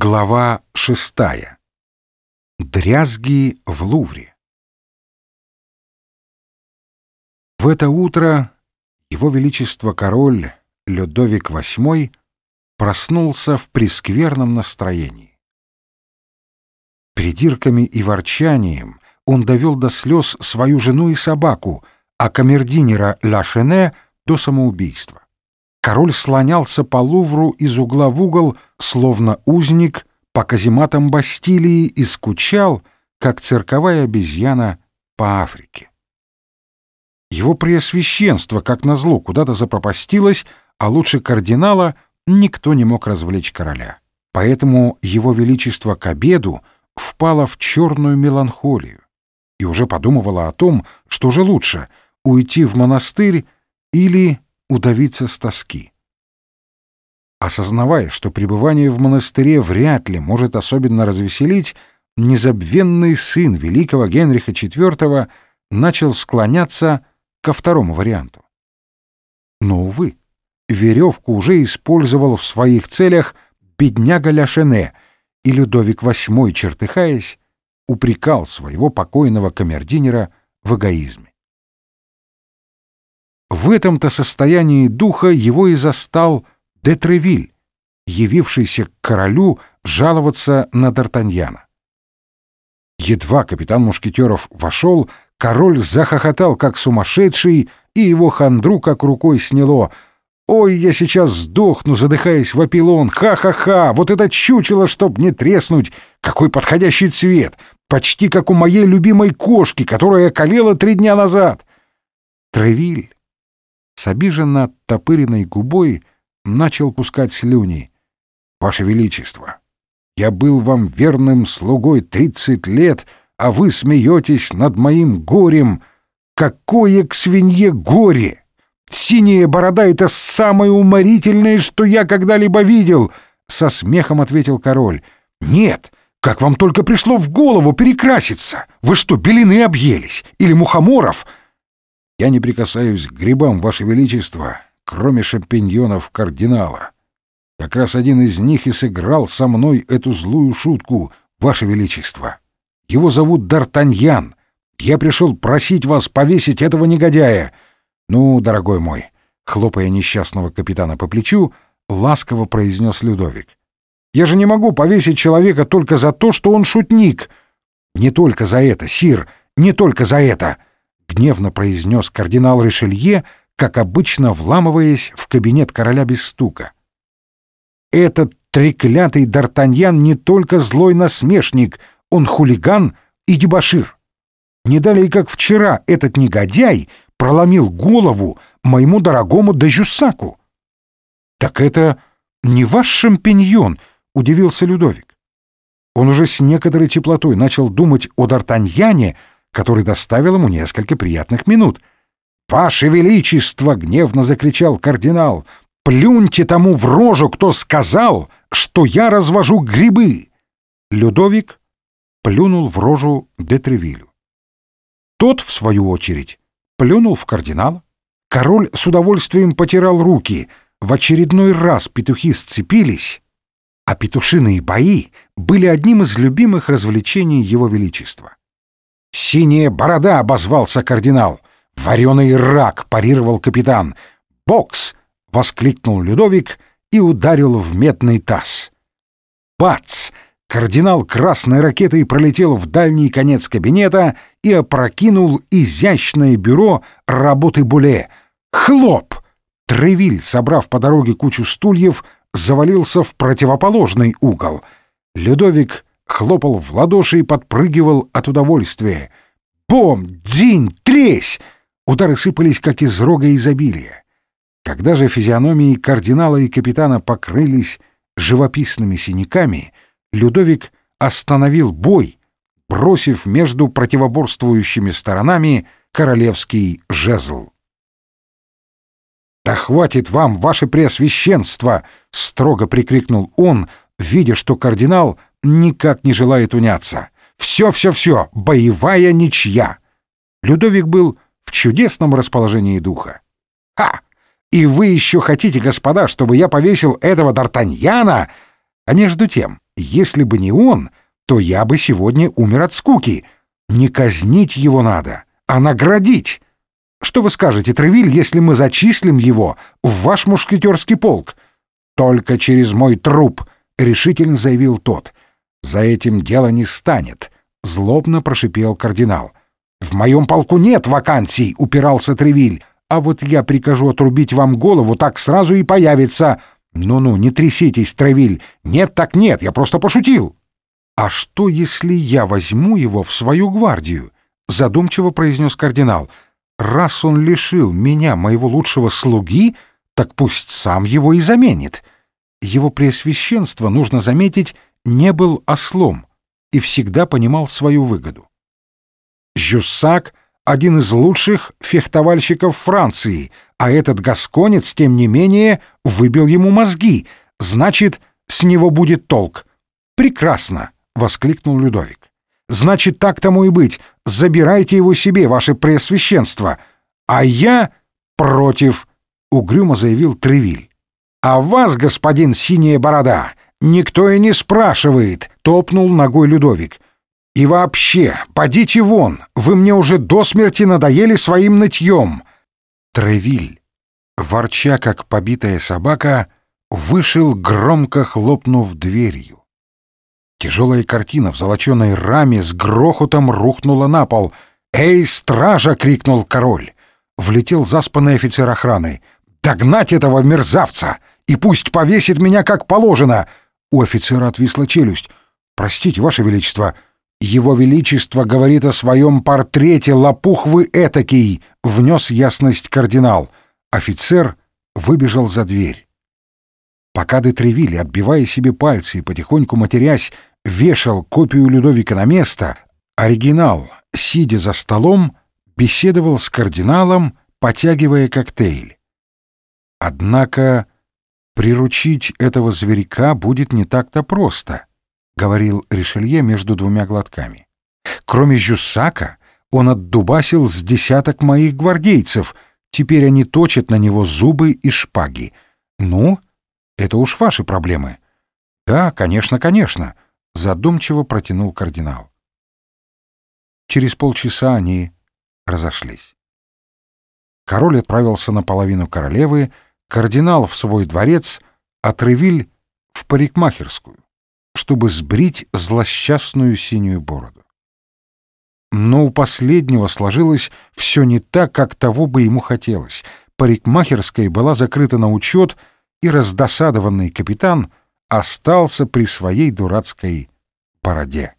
Глава шестая. Дрязги в Лувре. В это утро его величество король Людовик VIII проснулся в прескверном настроении. Придирками и ворчанием он довел до слез свою жену и собаку, а камердинера Лашене до самоубийства. Король слонялся по Лувру из угла в угол, словно узник по казематам Бастилии и скучал, как цирковая обезьяна по Африке. Его преосвященство, как назло, куда-то запропастилось, а лучше кардинала никто не мог развлечь короля. Поэтому его величество к обеду впало в черную меланхолию и уже подумывало о том, что же лучше — уйти в монастырь или удавиться с тоски. Осознавая, что пребывание в монастыре вряд ли может особенно развеселить, незабвенный сын великого Генриха IV начал склоняться ко второму варианту. Но, увы, веревку уже использовал в своих целях бедняга Ляшене, и Людовик VIII, чертыхаясь, упрекал своего покойного камердинера в эгоизме. В этом-то состоянии духа его и застал Детревиль, явившийся к королю жаловаться на Д'Артаньяна. Едва капитан Мушкетеров вошел, король захохотал, как сумасшедший, и его хандру как рукой сняло. «Ой, я сейчас сдохну!» — задыхаясь, вопил он. «Ха-ха-ха! Вот это чучело, чтоб не треснуть! Какой подходящий цвет! Почти как у моей любимой кошки, которая околела три дня назад!» Тревиль с обиженно оттопыренной губой начал пускать слюни. «Ваше Величество, я был вам верным слугой тридцать лет, а вы смеетесь над моим горем. Какое к свинье горе! Синяя борода — это самое уморительное, что я когда-либо видел!» Со смехом ответил король. «Нет, как вам только пришло в голову перекраситься? Вы что, белины объелись? Или мухоморов?» Я не прикасаюсь к грибам, Ваше Величество, кроме шампиньонов кардинала. Как раз один из них и сыграл со мной эту злую шутку, Ваше Величество. Его зовут Д'Артаньян. Я пришел просить вас повесить этого негодяя. Ну, дорогой мой, хлопая несчастного капитана по плечу, ласково произнес Людовик. Я же не могу повесить человека только за то, что он шутник. Не только за это, сир, не только за это. — гневно произнес кардинал Ришелье, как обычно вламываясь в кабинет короля без стука. «Этот треклятый Д'Артаньян не только злой насмешник, он хулиган и дебошир. Не далее, как вчера, этот негодяй проломил голову моему дорогому Дежусаку». «Так это не ваш шампиньон», — удивился Людовик. Он уже с некоторой теплотой начал думать о Д'Артаньяне, который доставил ему несколько приятных минут. «Ваше Величество!» — гневно закричал кардинал. «Плюньте тому в рожу, кто сказал, что я развожу грибы!» Людовик плюнул в рожу Детревилю. Тот, в свою очередь, плюнул в кардинала. Король с удовольствием потирал руки. В очередной раз петухи сцепились, а петушиные бои были одним из любимых развлечений его величества. «Синяя борода!» — обозвался кардинал. «Вареный рак!» — парировал капитан. «Бокс!» — воскликнул Людовик и ударил в медный таз. Бац! Кардинал красной ракетой пролетел в дальний конец кабинета и опрокинул изящное бюро работы Буле. Хлоп! Тревиль, собрав по дороге кучу стульев, завалился в противоположный угол. Людовик хлопал в ладоши и подпрыгивал от удовольствия. «Бом! Дзинь! Тресь!» Удары сыпались, как из рога изобилия. Когда же физиономии кардинала и капитана покрылись живописными синяками, Людовик остановил бой, бросив между противоборствующими сторонами королевский жезл. «Да хватит вам, ваше преосвященство!» — строго прикрикнул он, видя, что кардинал никак не желает уняться. Все-все-все, боевая ничья. Людовик был в чудесном расположении духа. «Ха! И вы еще хотите, господа, чтобы я повесил этого Д'Артаньяна?» А между тем, Если бы не он, то я бы сегодня умер от скуки. Не казнить его надо, а наградить. Что вы скажете, Тревиль, если мы зачислим его в ваш мушкетерский полк? Только через мой труп, — решительно заявил тот. За этим дело не станет, — злобно прошипел кардинал. В моем полку нет вакансий, — упирался Тревиль. А вот я прикажу отрубить вам голову, так сразу и появится. Ну-ну, не тряситесь, Тревиль. Нет так нет, я просто пошутил. А что, если я возьму его в свою гвардию? Задумчиво произнес кардинал. — раз он лишил меня моего лучшего слуги, так пусть сам его и заменит. Его преосвященство, нужно заметить, не был ослом и всегда понимал свою выгоду. Жюссак — один из лучших фехтовальщиков Франции, а этот гасконец, тем не менее, выбил ему мозги. Значит, с него будет толк. «Прекрасно!» — воскликнул Людовик. Значит, так тому и быть. Забирайте его себе, ваше преосвященство. А я против, — угрюмо заявил Тревиль. А вас, господин Синяя Борода, никто и не спрашивает, — топнул ногой Людовик. И вообще, подите вон, вы мне уже до смерти надоели своим нытьем. Тревиль, ворча как побитая собака, вышел, громко хлопнув дверью. Тяжелая картина в золоченой раме с грохотом рухнула на пол. «Эй, стража!» — крикнул король. Влетел заспанный офицер охраны. «Догнать этого мерзавца! И пусть повесит меня как положено!» У офицера отвисла челюсть. «Простите, ваше величество!» «Его величество говорит о своем портрете, лопух вы этакий!» — внес ясность кардинал. Офицер выбежал за дверь. Пока де Тревилли, отбивая себе пальцы и потихоньку матерясь, вешал копию Людовика на место, оригинал, сидя за столом, беседовал с кардиналом, потягивая коктейль. Однако приручить этого зверька будет не так-то просто, говорил Ришелье между двумя глотками. Кроме Жюссака, он отдубасил с десяток моих гвардейцев, теперь они точат на него зубы и шпаги. Ну, это уж ваши проблемы. Да, конечно, конечно задумчиво протянул кардинал. Через полчаса они разошлись. Король отправился на половину королевы, кардинал в свой дворец, а Тревиль в парикмахерскую, чтобы сбрить злосчастную синюю бороду. Но у последнего сложилось все не так, как того бы ему хотелось. Парикмахерская была закрыта на учет, и раздосадованный капитан остался при своей дурацкой бороде.